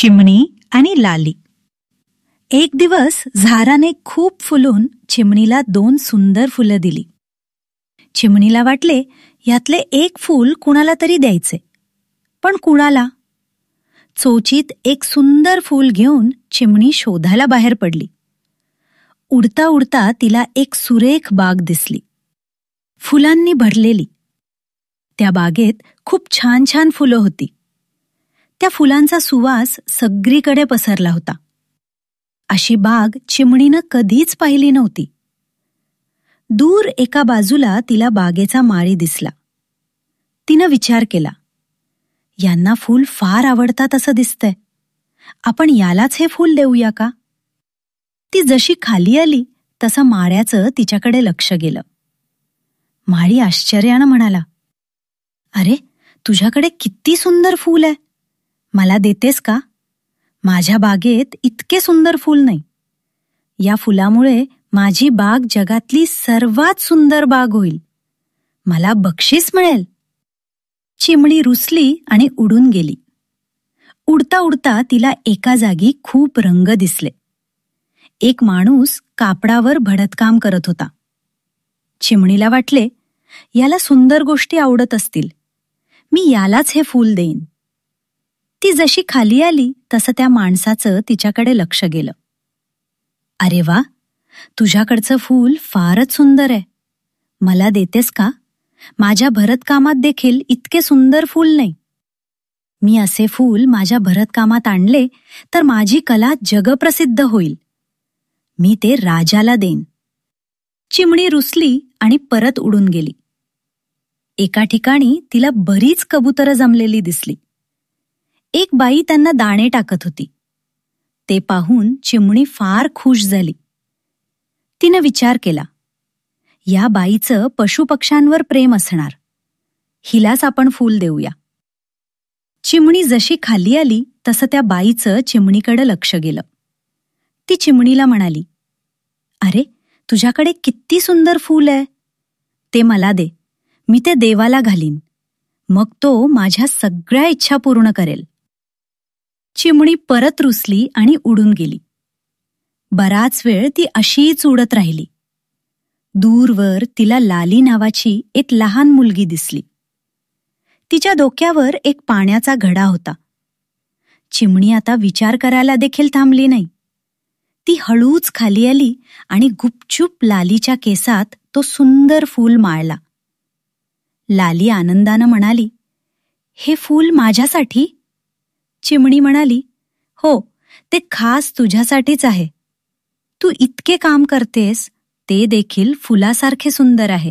चिमणी आणि लाली. एक दिवस झाराने खूप फुलून चिमणीला दोन सुंदर फुलं दिली. चिमणीला वाटले यातले एक फूल कुणाला तरी द्यायचे. पण कुणाला? चोचीत एक सुंदर फूल घेऊन चिमणी शोधायला बाहेर पडली. उडता उडता तिला एक सुरेख बाग दिसली. फुलांनी भरलेली. त्या बागेत खूप छान छान फुलं होती. त्या फुलांचा सुवास सगळीकडे पसरला होता. अशी बाग चिमणीनं कधीच पाहिली नव्हती. दूर एका बाजूला तिला बागेचा माळी दिसला. तिनं विचार केला यांना फूल फार आवडतात असं दिसतंय. आपण यालाच हे फूल देऊया का? ती जशी खाली आली तसं माळ्याचं तिच्याकडे लक्ष गेलं. माळी आश्चर्यानं म्हणाला अरे तुझ्याकडे किती सुंदर फूल आहे. मला देतेस का? माझ्या बागेत इतके सुंदर फूल नाही. या फुलामुळे माझी बाग जगातली सर्वात सुंदर बाग होईल. मला बक्षीस मिळेल. चिमणी रुसली आणि उडून गेली. उडता उडता तिला एका जागी खूप रंग दिसले. एक माणूस कापडावर भडतकाम करत होता. चिमणीला वाटले याला सुंदर गोष्टी आवडत असतील. मी यालाच हे फूल देईन. ती जशी खाली आली तसं त्या माणसाचं तिच्याकडे लक्ष गेलं. अरे वा तुझ्याकडचं फूल फारच सुंदर आहे. मला देतेस का? माझ्या भरतकामात देखील इतके सुंदर फूल नाही. मी असे फूल माझ्या भरतकामात आणले तर माझी कला जगप्रसिद्ध होईल. मी ते राजाला देईन. चिमणी रुसली आणि परत उडून गेली. एका ठिकाणी तिला बरीच कबुतरं जमलेली दिसली. एक बाई त्यांना दाणे टाकत होती. ते पाहून चिमणी फार खुश झाली. तिनं विचार केला या बाईचं पशुपक्ष्यांवर प्रेम असणार. हिलाच आपण फूल देऊया. चिमणी जशी खाली आली तसं त्या बाईचं चिमणीकडे लक्ष गेलं. ती चिमणीला म्हणाली अरे तुझ्याकडे किती सुंदर फूल आहे. ते मला दे. मी ते देवाला घालीन. मग तो माझ्या सगळ्या इच्छा पूर्ण करेल. चिमणी परत रुसली आणि उडून गेली. बराच वेळ ती अशीच उडत राहिली. दूरवर तिला लाली नावाची एक लहान मुलगी दिसली. तिच्या डोक्यावर एक पाण्याचा घडा होता. चिमणी आता विचार करायला देखील थांबली नाही. ती हळूच खाली आली आणि गुपचूप लालीच्या केसात तो सुंदर फूल माळला. लाली आनंदानं म्हणाली हे फूल माझ्यासाठी? चिमणी म्हणाली हो ते खास तुझ्यासाठीच आहे. तू इतके काम करतेस ते देखील फुलासारखे सुंदर आहे.